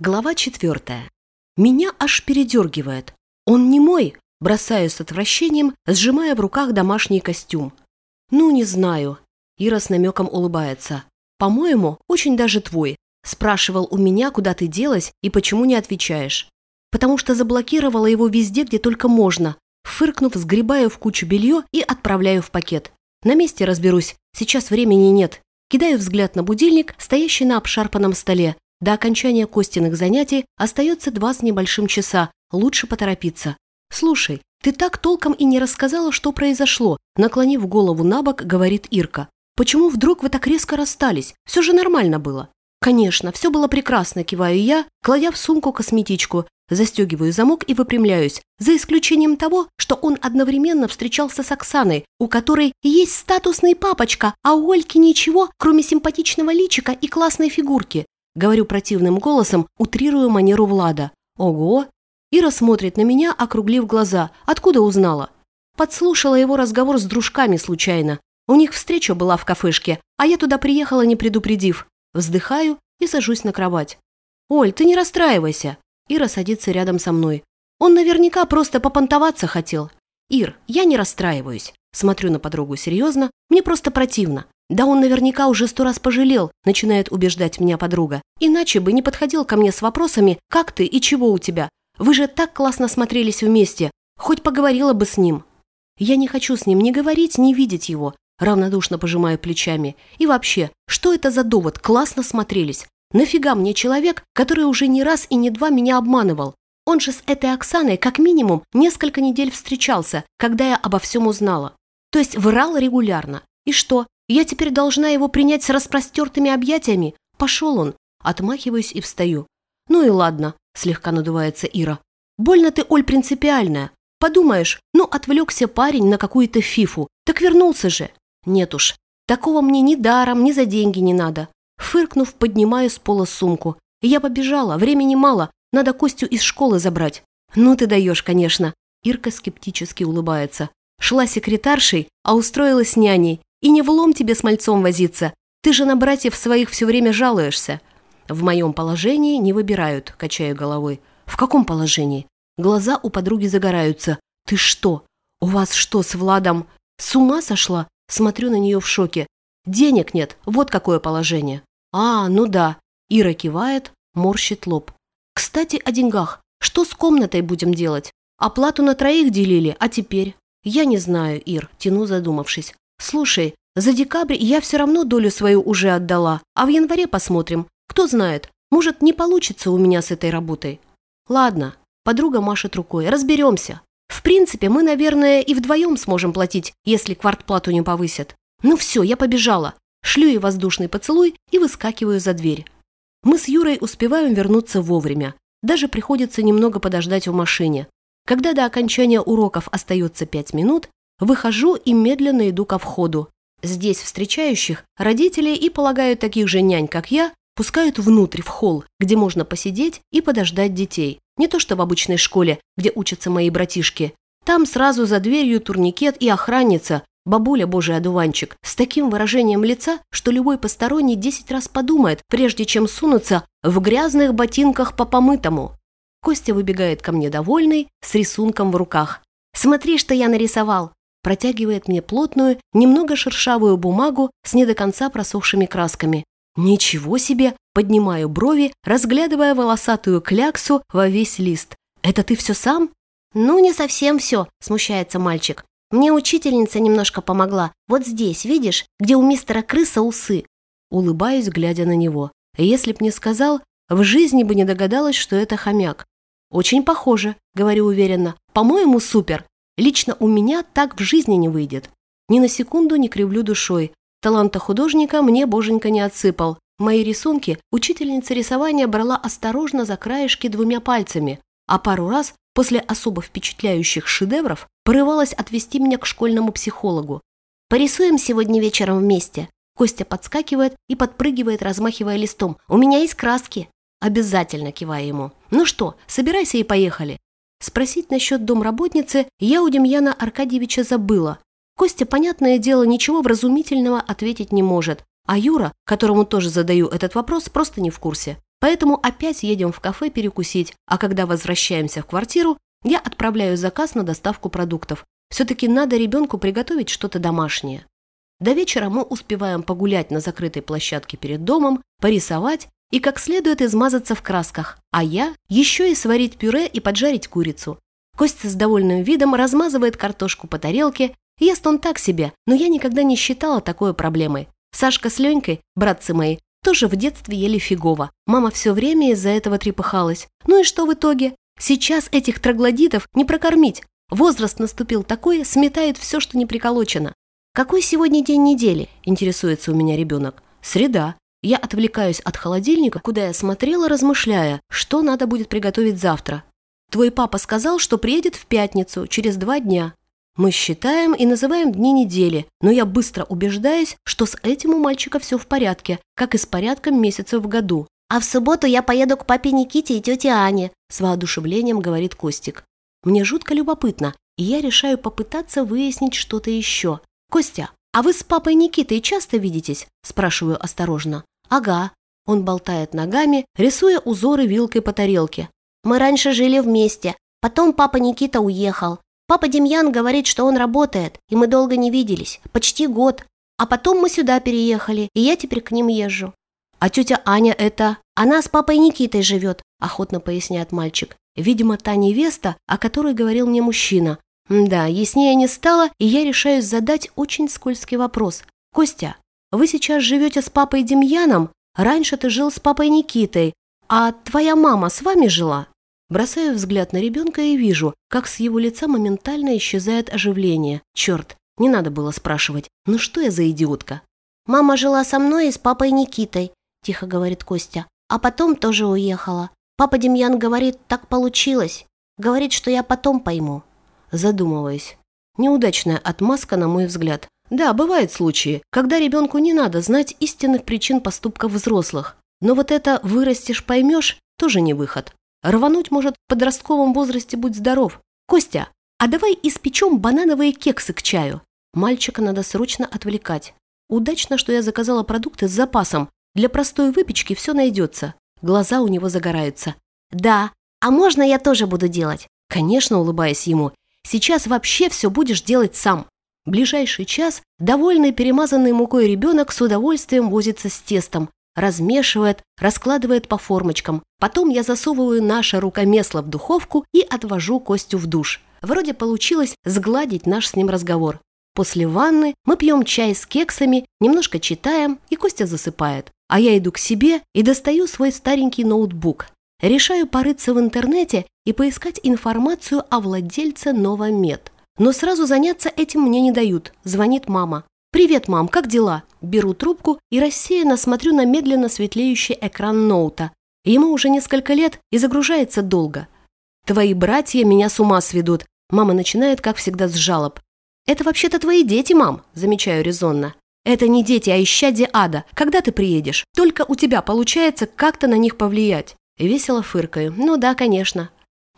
Глава четвертая. Меня аж передергивает. Он не мой, бросаю с отвращением, сжимая в руках домашний костюм. Ну, не знаю. Ира с намеком улыбается. По-моему, очень даже твой. Спрашивал у меня, куда ты делась и почему не отвечаешь. Потому что заблокировала его везде, где только можно. Фыркнув, сгребаю в кучу белье и отправляю в пакет. На месте разберусь, сейчас времени нет. Кидаю взгляд на будильник, стоящий на обшарпанном столе. До окончания Костиных занятий остается два с небольшим часа, лучше поторопиться. «Слушай, ты так толком и не рассказала, что произошло», наклонив голову на бок, говорит Ирка. «Почему вдруг вы так резко расстались? Все же нормально было». «Конечно, все было прекрасно», киваю я, кладя в сумку косметичку, застегиваю замок и выпрямляюсь, за исключением того, что он одновременно встречался с Оксаной, у которой есть статусный папочка, а у Ольки ничего, кроме симпатичного личика и классной фигурки. Говорю противным голосом, утрирую манеру Влада. Ого! Ира смотрит на меня, округлив глаза. Откуда узнала? Подслушала его разговор с дружками случайно. У них встреча была в кафешке, а я туда приехала, не предупредив. Вздыхаю и сажусь на кровать. «Оль, ты не расстраивайся!» Ира садится рядом со мной. «Он наверняка просто попонтоваться хотел». «Ир, я не расстраиваюсь». Смотрю на подругу серьезно. Мне просто противно. «Да он наверняка уже сто раз пожалел», – начинает убеждать меня подруга. «Иначе бы не подходил ко мне с вопросами «Как ты и чего у тебя?» Вы же так классно смотрелись вместе. Хоть поговорила бы с ним». «Я не хочу с ним ни говорить, ни видеть его», – равнодушно пожимаю плечами. «И вообще, что это за довод? Классно смотрелись. Нафига мне человек, который уже не раз и не два меня обманывал? Он же с этой Оксаной как минимум несколько недель встречался, когда я обо всем узнала. То есть врал регулярно. И что, я теперь должна его принять с распростертыми объятиями? Пошел он. Отмахиваюсь и встаю. Ну и ладно, слегка надувается Ира. Больно ты, Оль, принципиальная. Подумаешь, ну отвлекся парень на какую-то фифу. Так вернулся же. Нет уж, такого мне ни даром, ни за деньги не надо. Фыркнув, поднимаю с пола сумку. Я побежала, времени мало, надо Костю из школы забрать. Ну ты даешь, конечно. Ирка скептически улыбается. Шла секретаршей, а устроилась няней. И не влом тебе с мальцом возиться. Ты же на братьев своих все время жалуешься. В моем положении не выбирают, качаю головой. В каком положении? Глаза у подруги загораются. Ты что? У вас что, с Владом? С ума сошла? Смотрю на нее в шоке. Денег нет, вот какое положение. А, ну да. Ира кивает, морщит лоб. Кстати, о деньгах. Что с комнатой будем делать? Оплату на троих делили, а теперь? Я не знаю, Ир, тяну задумавшись. «Слушай, за декабрь я все равно долю свою уже отдала, а в январе посмотрим. Кто знает, может, не получится у меня с этой работой». «Ладно», – подруга машет рукой, – «разберемся. В принципе, мы, наверное, и вдвоем сможем платить, если квартплату не повысят. Ну все, я побежала. Шлю ей воздушный поцелуй и выскакиваю за дверь. Мы с Юрой успеваем вернуться вовремя. Даже приходится немного подождать в машине. Когда до окончания уроков остается пять минут, Выхожу и медленно иду ко входу. Здесь встречающих родители и, полагаю, таких же нянь, как я, пускают внутрь, в холл, где можно посидеть и подождать детей. Не то что в обычной школе, где учатся мои братишки. Там сразу за дверью турникет и охранница, бабуля божий одуванчик, с таким выражением лица, что любой посторонний десять раз подумает, прежде чем сунуться в грязных ботинках по помытому. Костя выбегает ко мне довольный, с рисунком в руках. «Смотри, что я нарисовал!» Протягивает мне плотную, немного шершавую бумагу с не до конца просохшими красками. Ничего себе! Поднимаю брови, разглядывая волосатую кляксу во весь лист. Это ты все сам? Ну, не совсем все, смущается мальчик. Мне учительница немножко помогла. Вот здесь, видишь, где у мистера крыса усы. Улыбаюсь, глядя на него. Если б не сказал, в жизни бы не догадалась, что это хомяк. «Очень похоже», — говорю уверенно. «По-моему, супер. Лично у меня так в жизни не выйдет. Ни на секунду не кривлю душой. Таланта художника мне боженька не отсыпал. Мои рисунки учительница рисования брала осторожно за краешки двумя пальцами, а пару раз после особо впечатляющих шедевров порывалась отвести меня к школьному психологу. «Порисуем сегодня вечером вместе?» Костя подскакивает и подпрыгивает, размахивая листом. «У меня есть краски». Обязательно кивая ему. «Ну что, собирайся и поехали. Спросить насчет домработницы я у Демьяна Аркадьевича забыла. Костя, понятное дело, ничего вразумительного ответить не может, а Юра, которому тоже задаю этот вопрос, просто не в курсе. Поэтому опять едем в кафе перекусить, а когда возвращаемся в квартиру, я отправляю заказ на доставку продуктов. Все-таки надо ребенку приготовить что-то домашнее. До вечера мы успеваем погулять на закрытой площадке перед домом, порисовать и как следует измазаться в красках, а я еще и сварить пюре и поджарить курицу. Костя с довольным видом размазывает картошку по тарелке, ест он так себе, но я никогда не считала такой проблемой. Сашка с Ленькой, братцы мои, тоже в детстве ели фигово. Мама все время из-за этого трепыхалась. Ну и что в итоге? Сейчас этих троглодитов не прокормить. Возраст наступил такой, сметает все, что не приколочено. «Какой сегодня день недели?» – интересуется у меня ребенок. «Среда». Я отвлекаюсь от холодильника, куда я смотрела, размышляя, что надо будет приготовить завтра. Твой папа сказал, что приедет в пятницу, через два дня. Мы считаем и называем дни недели, но я быстро убеждаюсь, что с этим у мальчика все в порядке, как и с порядком месяцев в году. «А в субботу я поеду к папе Никите и тете Ане», с воодушевлением говорит Костик. Мне жутко любопытно, и я решаю попытаться выяснить что-то еще. «Костя, а вы с папой Никитой часто видитесь?» спрашиваю осторожно. «Ага». Он болтает ногами, рисуя узоры вилкой по тарелке. «Мы раньше жили вместе, потом папа Никита уехал. Папа Демьян говорит, что он работает, и мы долго не виделись, почти год. А потом мы сюда переехали, и я теперь к ним езжу. А тетя Аня это... Она с папой Никитой живет, охотно поясняет мальчик. Видимо, та невеста, о которой говорил мне мужчина. Да, яснее не стало, и я решаюсь задать очень скользкий вопрос. Костя, вы сейчас живете с папой Демьяном? Раньше ты жил с папой Никитой. А твоя мама с вами жила? Бросаю взгляд на ребенка и вижу, как с его лица моментально исчезает оживление. Черт, не надо было спрашивать. Ну что я за идиотка? «Мама жила со мной и с папой Никитой», – тихо говорит Костя. «А потом тоже уехала. Папа Демьян говорит, так получилось. Говорит, что я потом пойму». Задумываюсь. Неудачная отмазка, на мой взгляд. Да, бывают случаи, когда ребенку не надо знать истинных причин поступков взрослых. Но вот это «вырастешь, поймешь» тоже не выход. Рвануть может в подростковом возрасте «Будь здоров». «Костя, а давай испечем банановые кексы к чаю». Мальчика надо срочно отвлекать. Удачно, что я заказала продукты с запасом. Для простой выпечки все найдется. Глаза у него загораются. «Да, а можно я тоже буду делать?» Конечно, улыбаясь ему. «Сейчас вообще все будешь делать сам». Ближайший час довольный перемазанный мукой ребенок с удовольствием возится с тестом, размешивает, раскладывает по формочкам. Потом я засовываю наше рукомесло в духовку и отвожу Костю в душ. Вроде получилось сгладить наш с ним разговор. После ванны мы пьем чай с кексами, немножко читаем, и Костя засыпает. А я иду к себе и достаю свой старенький ноутбук. Решаю порыться в интернете и поискать информацию о владельце Новомед. Но сразу заняться этим мне не дают. Звонит мама. «Привет, мам, как дела?» Беру трубку и рассеянно смотрю на медленно светлеющий экран ноута. Ему уже несколько лет и загружается долго. «Твои братья меня с ума сведут», Мама начинает, как всегда, с жалоб. «Это вообще-то твои дети, мам», – замечаю резонно. «Это не дети, а исчадие ада. Когда ты приедешь? Только у тебя получается как-то на них повлиять». Весело фыркаю. «Ну да, конечно».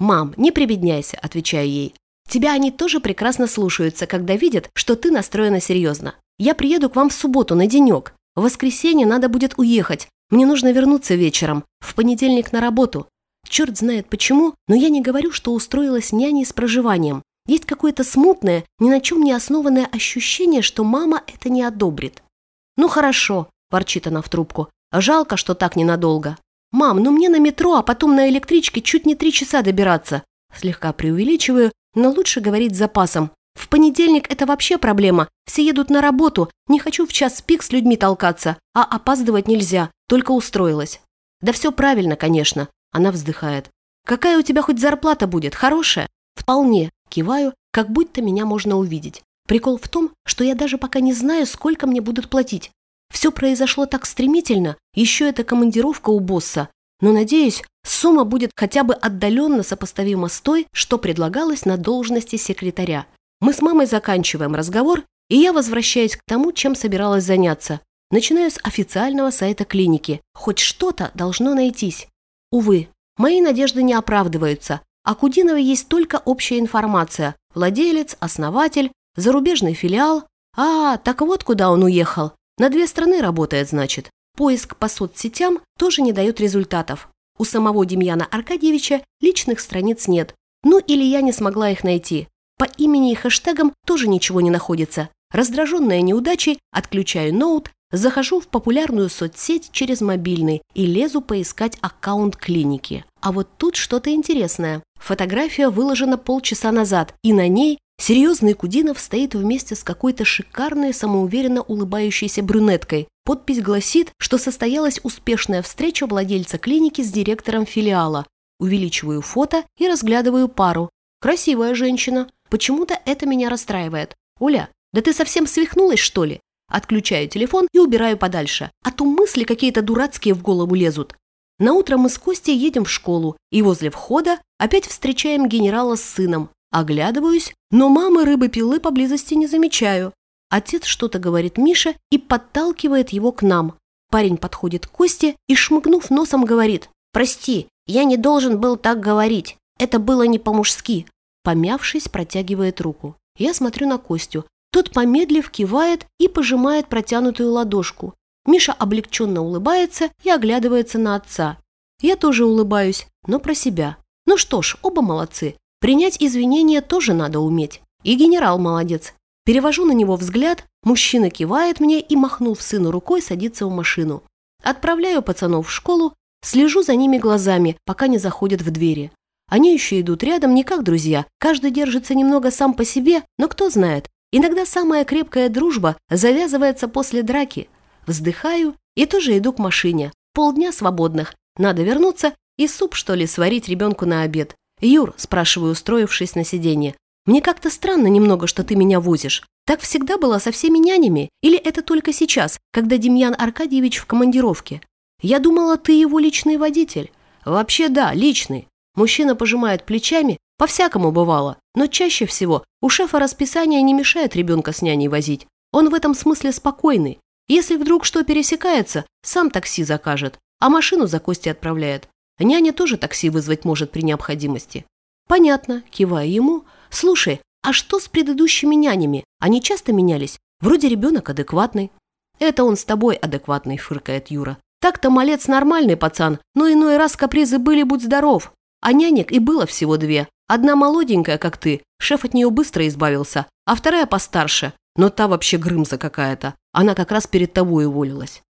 «Мам, не прибедняйся», – отвечаю ей. Тебя они тоже прекрасно слушаются, когда видят, что ты настроена серьезно. Я приеду к вам в субботу на денек. В воскресенье надо будет уехать. Мне нужно вернуться вечером. В понедельник на работу. Черт знает почему, но я не говорю, что устроилась няней с проживанием. Есть какое-то смутное, ни на чем не основанное ощущение, что мама это не одобрит. «Ну хорошо», – ворчит она в трубку. «Жалко, что так ненадолго». «Мам, ну мне на метро, а потом на электричке чуть не три часа добираться». Слегка преувеличиваю, но лучше говорить с запасом. В понедельник это вообще проблема. Все едут на работу. Не хочу в час пик с людьми толкаться. А опаздывать нельзя. Только устроилась. Да все правильно, конечно. Она вздыхает. Какая у тебя хоть зарплата будет? Хорошая? Вполне. Киваю, как будто меня можно увидеть. Прикол в том, что я даже пока не знаю, сколько мне будут платить. Все произошло так стремительно. Еще эта командировка у босса. Но, надеюсь, сумма будет хотя бы отдаленно сопоставима с той, что предлагалось на должности секретаря. Мы с мамой заканчиваем разговор, и я возвращаюсь к тому, чем собиралась заняться. Начинаю с официального сайта клиники. Хоть что-то должно найтись. Увы, мои надежды не оправдываются. О Кудиновой есть только общая информация. Владелец, основатель, зарубежный филиал. А, так вот куда он уехал. На две страны работает, значит. Поиск по соцсетям тоже не дает результатов. У самого Демьяна Аркадьевича личных страниц нет. Ну или я не смогла их найти. По имени и хэштегам тоже ничего не находится. Раздраженная неудачей, отключаю ноут, захожу в популярную соцсеть через мобильный и лезу поискать аккаунт клиники. А вот тут что-то интересное. Фотография выложена полчаса назад, и на ней серьезный Кудинов стоит вместе с какой-то шикарной, самоуверенно улыбающейся брюнеткой. Подпись гласит, что состоялась успешная встреча владельца клиники с директором филиала. Увеличиваю фото и разглядываю пару. Красивая женщина. Почему-то это меня расстраивает. Оля, да ты совсем свихнулась, что ли? Отключаю телефон и убираю подальше. А то мысли какие-то дурацкие в голову лезут. На утро мы с Костей едем в школу, и возле входа опять встречаем генерала с сыном. Оглядываюсь, но мамы рыбы-пилы поблизости не замечаю. Отец что-то говорит Мише и подталкивает его к нам. Парень подходит к Косте и, шмыгнув носом, говорит «Прости, я не должен был так говорить. Это было не по-мужски». Помявшись, протягивает руку. Я смотрю на Костю. Тот, помедлив, кивает и пожимает протянутую ладошку. Миша облегченно улыбается и оглядывается на отца. Я тоже улыбаюсь, но про себя. Ну что ж, оба молодцы. Принять извинения тоже надо уметь. И генерал молодец. Перевожу на него взгляд, мужчина кивает мне и, махнув сыну рукой, садится в машину. Отправляю пацанов в школу, слежу за ними глазами, пока не заходят в двери. Они еще идут рядом не как друзья, каждый держится немного сам по себе, но кто знает, иногда самая крепкая дружба завязывается после драки – Вздыхаю и тоже иду к машине. Полдня свободных. Надо вернуться и суп, что ли, сварить ребенку на обед. «Юр», – спрашиваю, устроившись на сиденье, «мне как-то странно немного, что ты меня возишь. Так всегда было со всеми нянями? Или это только сейчас, когда Демьян Аркадьевич в командировке? Я думала, ты его личный водитель». «Вообще да, личный». Мужчина пожимает плечами, по-всякому бывало, но чаще всего у шефа расписание не мешает ребенка с няней возить. Он в этом смысле спокойный, если вдруг что пересекается, сам такси закажет, а машину за Кости отправляет. Няня тоже такси вызвать может при необходимости. Понятно, кивая ему. Слушай, а что с предыдущими нянями? Они часто менялись? Вроде ребенок адекватный. Это он с тобой адекватный, фыркает Юра. Так-то малец нормальный пацан, но иной раз капризы были, будь здоров. А нянек и было всего две. Одна молоденькая, как ты, шеф от нее быстро избавился, а вторая постарше, но та вообще грымза какая-то. Она как раз перед тобой уволилась.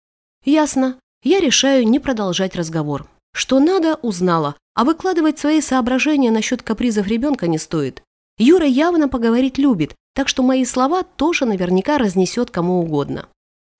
Ясно. Я решаю не продолжать разговор. Что надо, узнала, а выкладывать свои соображения насчет капризов ребенка не стоит. Юра явно поговорить любит, так что мои слова тоже наверняка разнесет кому угодно.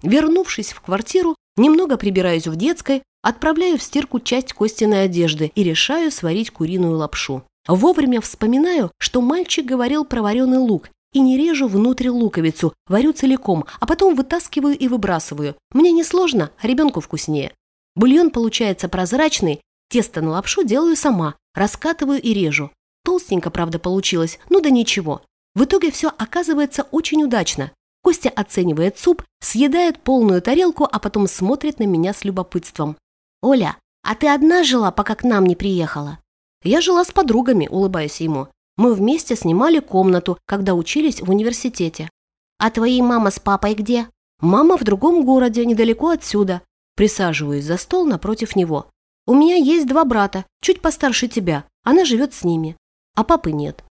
Вернувшись в квартиру, немного прибираюсь в детской, отправляю в стирку часть Костиной одежды и решаю сварить куриную лапшу. Вовремя вспоминаю, что мальчик говорил про вареный лук, и не режу внутрь луковицу, варю целиком, а потом вытаскиваю и выбрасываю. Мне не сложно, а ребенку вкуснее. Бульон получается прозрачный, тесто на лапшу делаю сама, раскатываю и режу. Толстенько, правда, получилось, ну да ничего. В итоге все оказывается очень удачно. Костя оценивает суп, съедает полную тарелку, а потом смотрит на меня с любопытством. «Оля, а ты одна жила, пока к нам не приехала?» «Я жила с подругами», – улыбаюсь ему. Мы вместе снимали комнату, когда учились в университете. А твои мама с папой где? Мама в другом городе, недалеко отсюда. Присаживаюсь за стол напротив него. У меня есть два брата, чуть постарше тебя. Она живет с ними. А папы нет.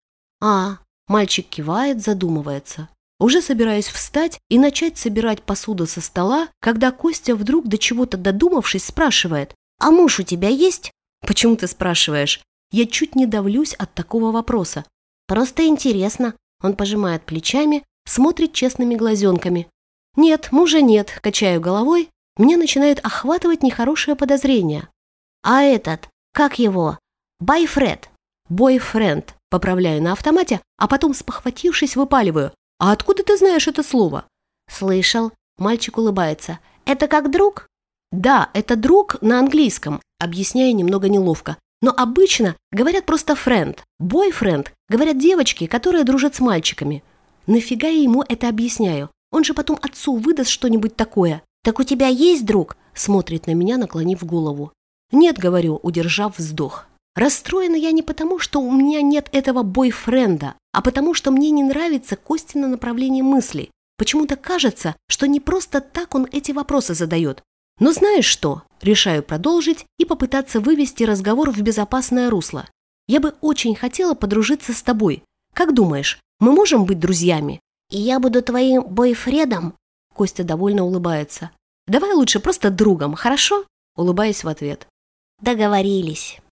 А, мальчик кивает, задумывается. Уже собираюсь встать и начать собирать посуду со стола, когда Костя вдруг до чего-то додумавшись спрашивает. «А муж у тебя есть?» «Почему ты спрашиваешь?» Я чуть не давлюсь от такого вопроса. Просто интересно. Он пожимает плечами, смотрит честными глазенками. Нет, мужа нет, качаю головой. Меня начинает охватывать нехорошее подозрение. А этот, как его? Байфред. Бойфренд. Поправляю на автомате, а потом, спохватившись, выпаливаю. А откуда ты знаешь это слово? Слышал. Мальчик улыбается. Это как друг? Да, это друг на английском. Объясняю немного неловко. Но обычно говорят просто «френд». «Бойфренд» говорят девочки, которые дружат с мальчиками. Нафига я ему это объясняю? Он же потом отцу выдаст что-нибудь такое. «Так у тебя есть друг?» Смотрит на меня, наклонив голову. «Нет», — говорю, удержав вздох. Расстроена я не потому, что у меня нет этого бойфренда, а потому, что мне не нравится Костина направление мысли. Почему-то кажется, что не просто так он эти вопросы задает. Но знаешь что? Решаю продолжить и попытаться вывести разговор в безопасное русло. Я бы очень хотела подружиться с тобой. Как думаешь, мы можем быть друзьями? И я буду твоим бойфредом? Костя довольно улыбается. Давай лучше просто другом, хорошо? Улыбаясь в ответ. Договорились.